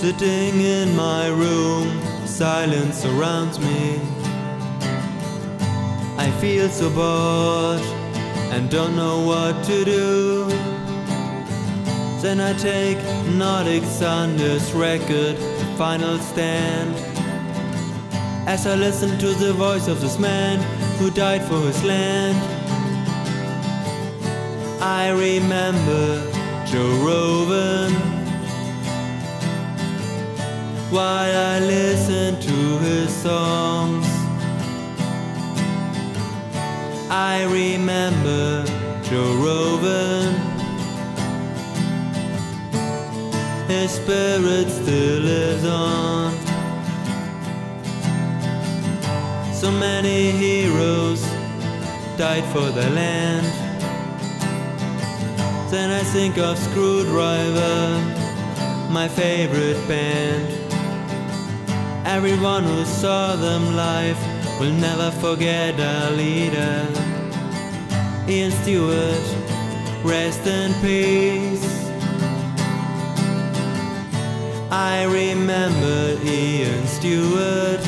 Sitting in my room, silence surrounds me. I feel so bored and don't know what to do. Then I take Nordic Thunder's record, Final Stand. As I listen to the voice of this man who died for his land, I remember Joe Rawley while I listen to his songs. I remember Joe Rawley. His spirit still lives on. So many heroes died for their land. Then I think of Skrewdriver, my favorite band. Everyone who saw them live will never forget our leader. Ian Stuart, rest in peace. I remember Ian Stuart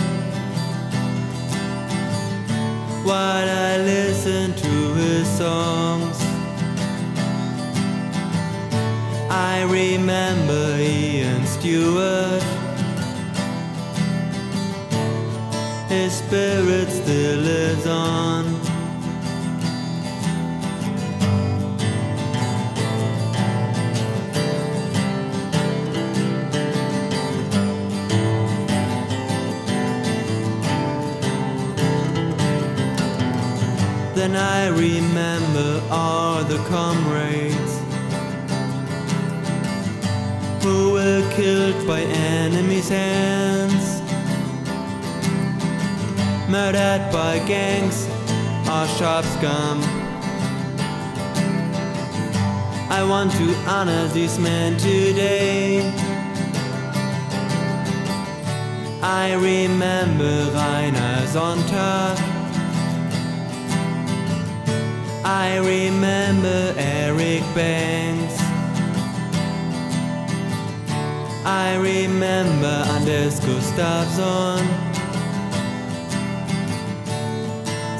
while I listened to his songs. I remember Ian Stuart. His spirit still lives on. Then I remember all the comrades who were killed by enemies' hands, murdered by gangs or sharp scum. I want to honor these men today. I remember Rainer Sonntag. I remember Eric Banks. I remember Anders Gustafsson.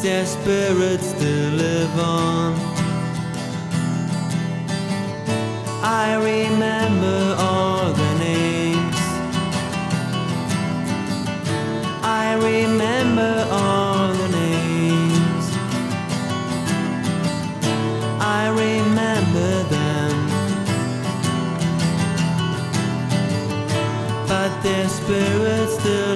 Their spirits still live on. I remember all the names. I remember all the names. I remember them. But their spirits still